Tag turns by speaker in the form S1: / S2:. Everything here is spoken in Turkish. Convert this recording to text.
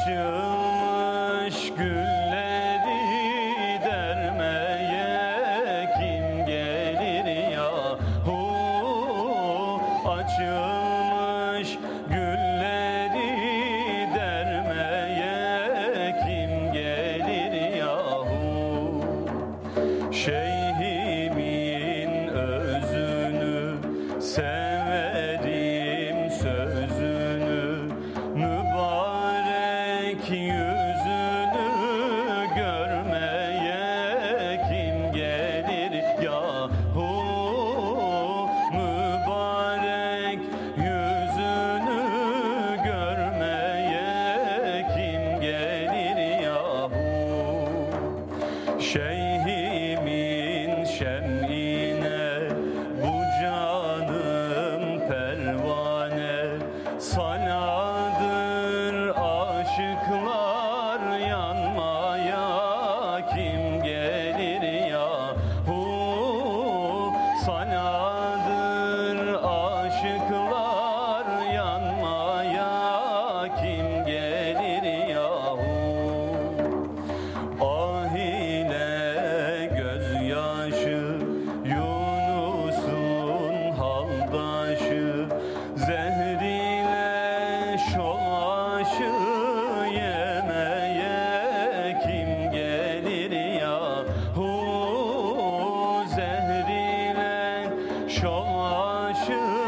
S1: Açılmış gülleri dermeye kim gelir yahu? Açılmış gülleri dermeye kim gelir yahu? Şeyhimin Şeyhimin şemine bu canım pervane. Sanadır aşıklar yanmaya gelir yahu? Sanadır Zehriyle şolaşı